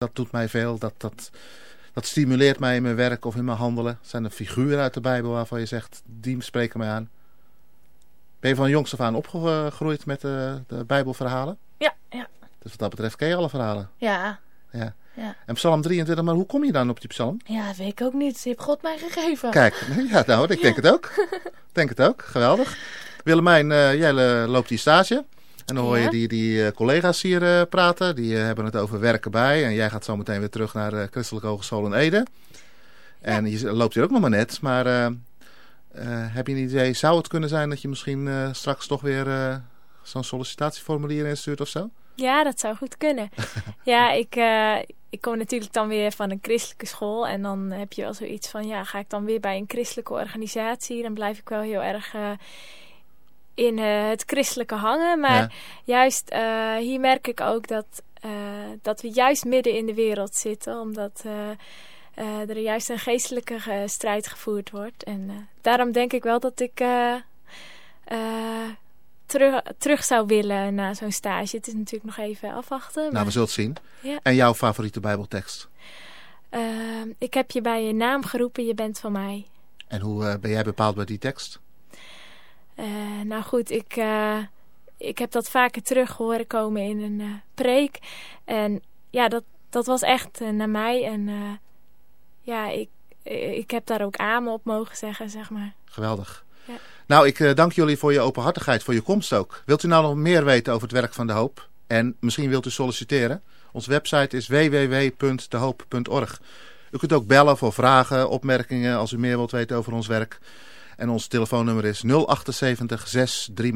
Dat doet mij veel. Dat, dat, dat stimuleert mij in mijn werk of in mijn handelen. Zijn er figuren uit de Bijbel waarvan je zegt, die spreken mij aan? Ben je van jongs af aan opgegroeid met de, de Bijbelverhalen? Ja, ja. Dus wat dat betreft ken je alle verhalen? Ja. Ja. Ja. En Psalm 23, maar hoe kom je dan op die psalm? Ja, dat weet ik ook niet. Die heeft God mij gegeven. Kijk, ja, nou, ik denk het ook. Ik denk het ook. Geweldig. Willemijn, uh, jij uh, loopt die stage. En dan hoor je die, die uh, collega's hier uh, praten. Die uh, hebben het over werken bij. En jij gaat zo meteen weer terug naar de Christelijke Hogeschool in Ede. En je loopt hier ook nog maar net. Maar uh, heb je een idee, zou het kunnen zijn dat je misschien uh, straks toch weer zo'n sollicitatieformulier instuurt of zo? Ja, dat zou goed kunnen. ja, ik, ik kom natuurlijk dan weer van een christelijke school. En dan heb je wel zoiets van, ja, ga ik dan weer bij een christelijke organisatie? Dan blijf ik wel heel erg in uh, het christelijke hangen. Maar ja. juist uh, hier merk ik ook dat, uh, dat we juist midden in de wereld zitten. Omdat er juist een geestelijke strijd gevoerd wordt. En daarom denk ik wel dat ik terug, terug zou willen na zo'n stage. Het is natuurlijk nog even afwachten. Nou, maar... we zullen het zien. Ja. En jouw favoriete bijbeltekst? Ik heb je bij je naam geroepen, je bent van mij. En hoe ben jij bepaald bij die tekst? Uh, nou goed, ik, ik heb dat vaker terug horen komen in een preek. En ja, dat, dat was echt naar mij. En ja, ik, ik heb daar ook amen op mogen zeggen, zeg maar. Geweldig. Ja. Nou, ik dank jullie voor je openhartigheid, voor je komst ook. Wilt u nou nog meer weten over het werk van De Hoop? En misschien wilt u solliciteren? Onze website is www.dehoop.org. U kunt ook bellen voor vragen, opmerkingen als u meer wilt weten over ons werk. En ons telefoonnummer is 078 6 3x1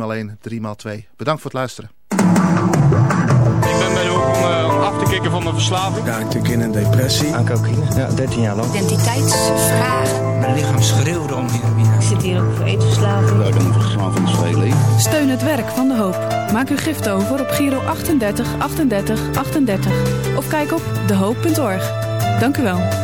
3x2. Bedankt voor het luisteren. Ik ben bij de hoek om, uh, om af te kicken van mijn verslaving. Ja, natuurlijk in een depressie. Aan cocaïne, ja, 13 jaar lang. Identiteitsvragen. Mijn lichaam schreeuwde om meer. Ik zit hier ook voor eetverslaving. Ja, dan moet het van het leven. Steun het werk van De Hoop. Maak uw gift over op Giro 38 38 38. Of kijk op dehoop.org. Dank u wel.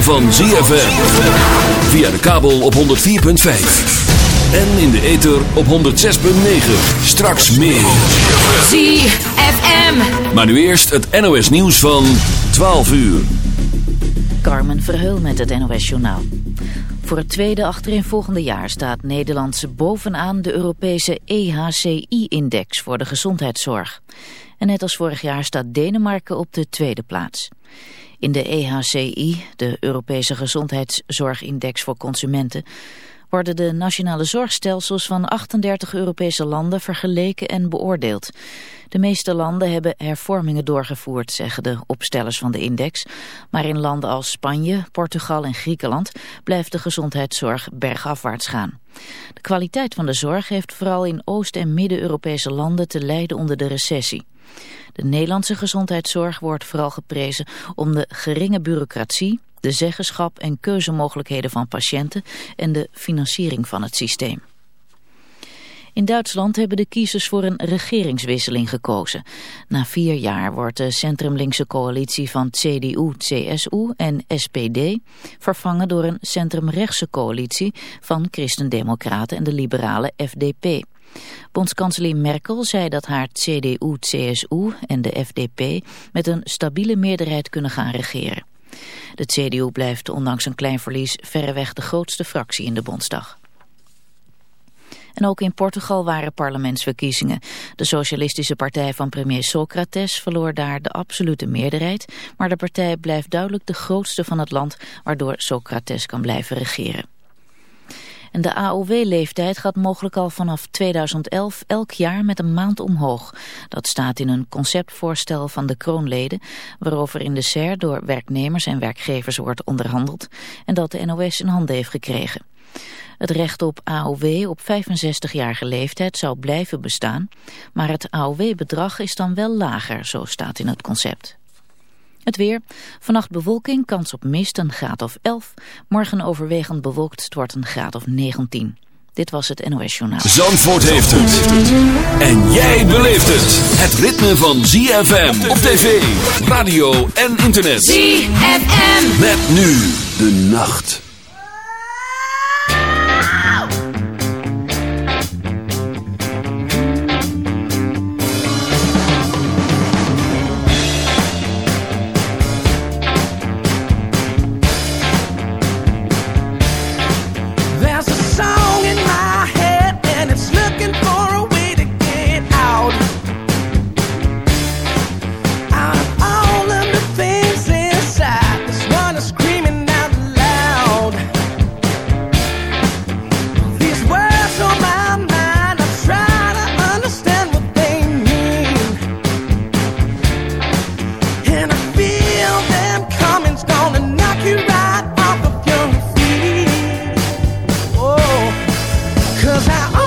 Ritme van ZFM. Via de kabel op 104.5. En in de ether op 106.9. Straks meer. ZFM. Maar nu eerst het NOS nieuws van 12 uur. Carmen Verheul met het NOS journaal. Voor het tweede achtereenvolgende jaar staat Nederland bovenaan de Europese EHCI-index voor de gezondheidszorg. En net als vorig jaar staat Denemarken op de tweede plaats. In de EHCI, de Europese Gezondheidszorgindex voor consumenten, worden de nationale zorgstelsels van 38 Europese landen vergeleken en beoordeeld. De meeste landen hebben hervormingen doorgevoerd, zeggen de opstellers van de index. Maar in landen als Spanje, Portugal en Griekenland blijft de gezondheidszorg bergafwaarts gaan. De kwaliteit van de zorg heeft vooral in Oost- en Midden-Europese landen te lijden onder de recessie. De Nederlandse gezondheidszorg wordt vooral geprezen om de geringe bureaucratie, de zeggenschap en keuzemogelijkheden van patiënten en de financiering van het systeem. In Duitsland hebben de kiezers voor een regeringswisseling gekozen. Na vier jaar wordt de centrumlinkse coalitie van CDU, CSU en SPD vervangen door een centrumrechtse coalitie van Christendemocraten en de liberale FDP. Bondskanselier Merkel zei dat haar CDU, CSU en de FDP met een stabiele meerderheid kunnen gaan regeren. De CDU blijft ondanks een klein verlies verreweg de grootste fractie in de Bondsdag. En ook in Portugal waren parlementsverkiezingen. De socialistische partij van premier Socrates verloor daar de absolute meerderheid, maar de partij blijft duidelijk de grootste van het land, waardoor Socrates kan blijven regeren. En de AOW-leeftijd gaat mogelijk al vanaf 2011 elk jaar met een maand omhoog. Dat staat in een conceptvoorstel van de kroonleden... waarover in de SER door werknemers en werkgevers wordt onderhandeld... en dat de NOS in handen heeft gekregen. Het recht op AOW op 65-jarige leeftijd zou blijven bestaan... maar het AOW-bedrag is dan wel lager, zo staat in het concept. Het weer. Vannacht bewolking, kans op mist, een graad of 11. Morgen overwegend bewolkt, het wordt een graad of 19. Dit was het NOS Journaal. Zandvoort heeft het. En jij beleeft het. Het ritme van ZFM op tv, radio en internet. ZFM. Met nu de nacht. Cause I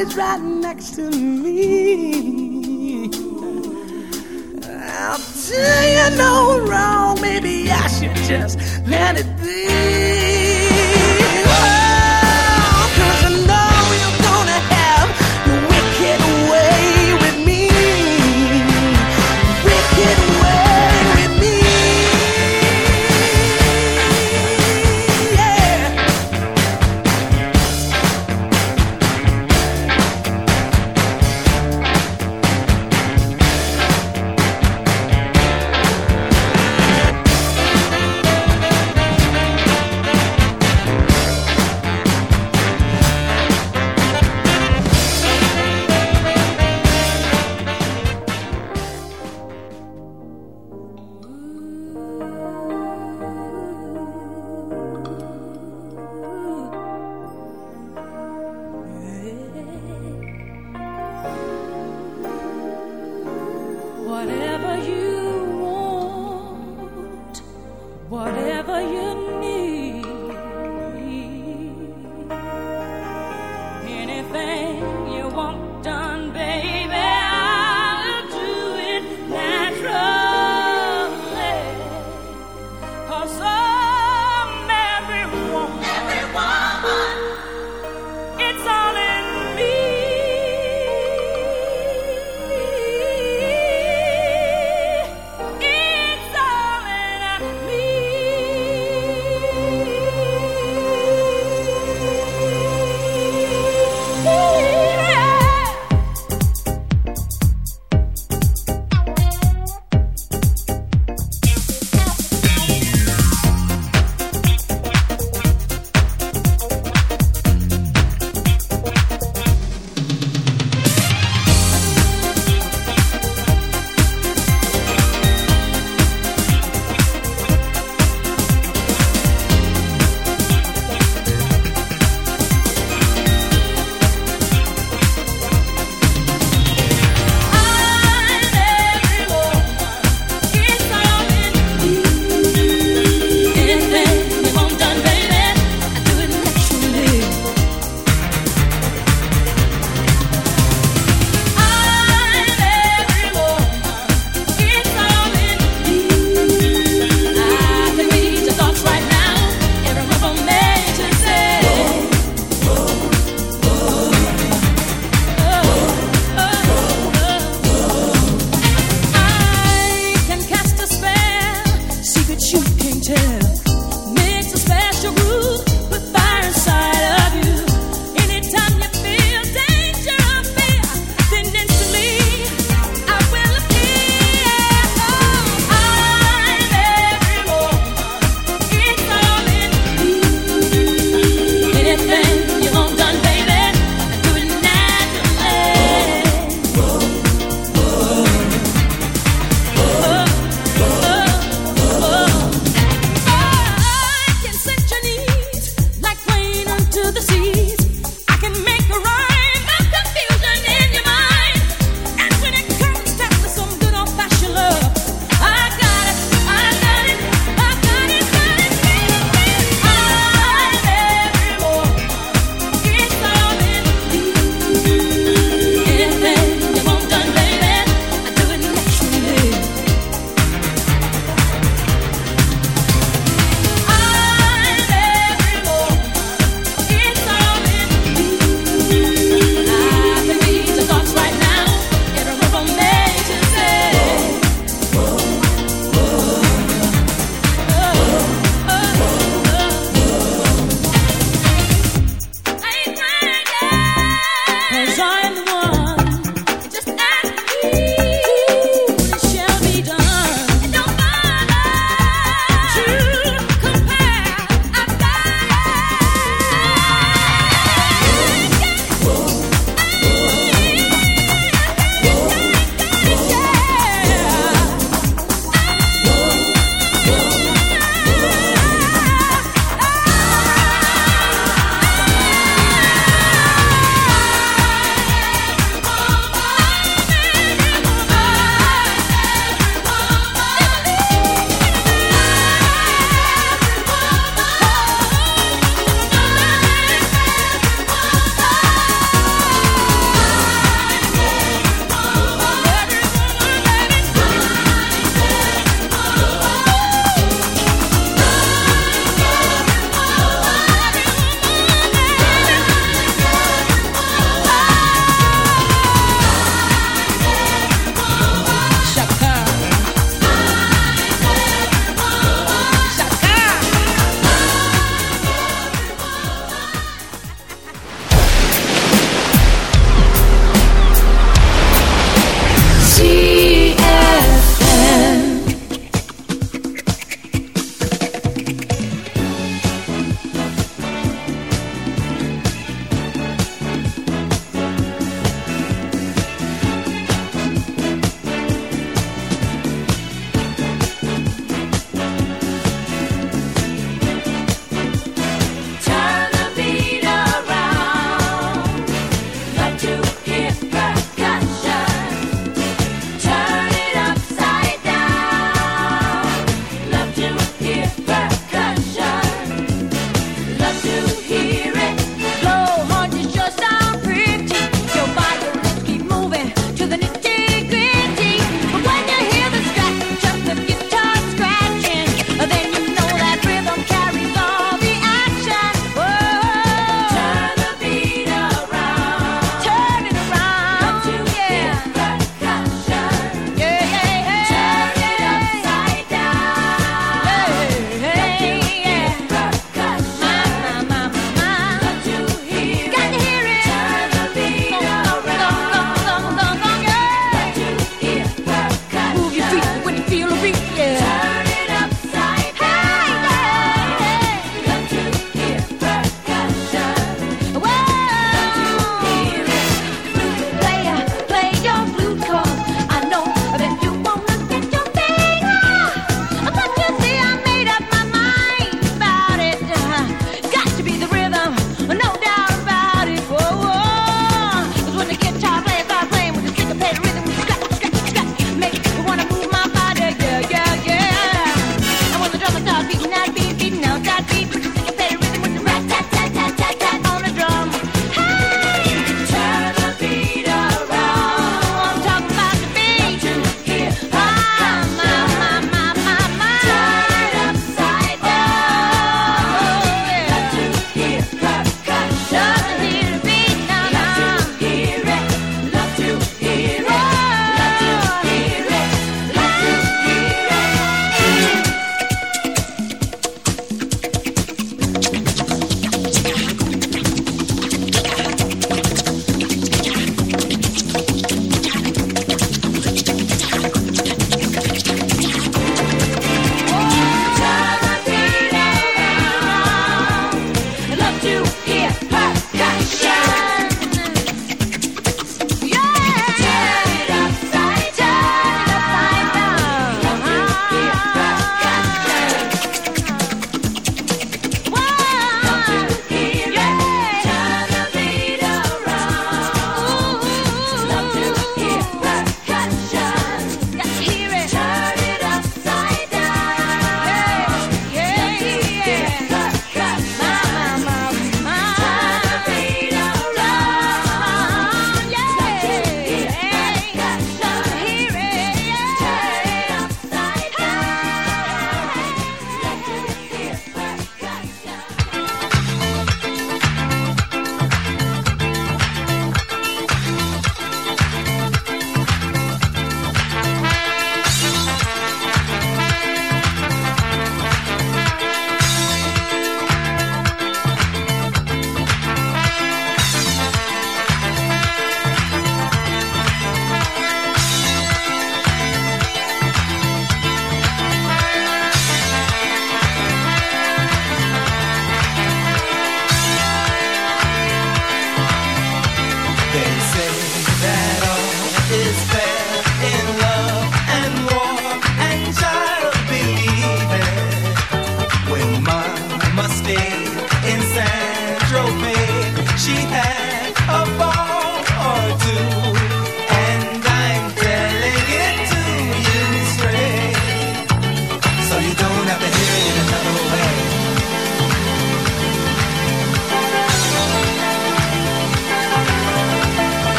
always right next to me. I'll do you no wrong, maybe I should just let it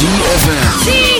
ZFM.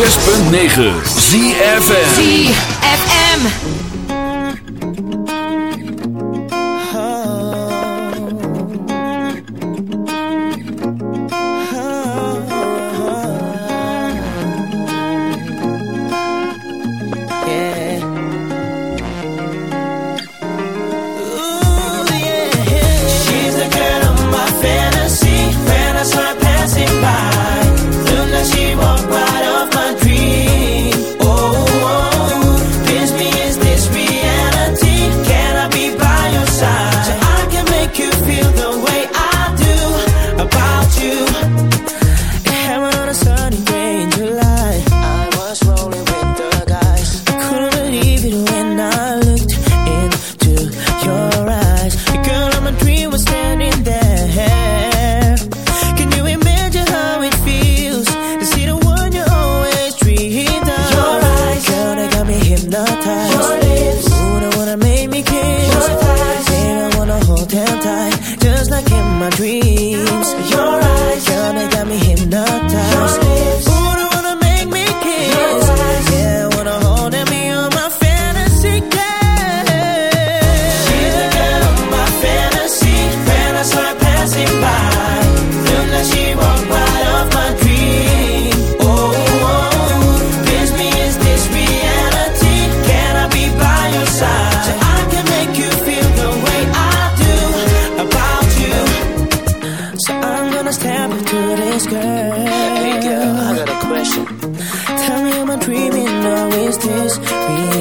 106.9 ZFM. ZFM.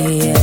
yeah.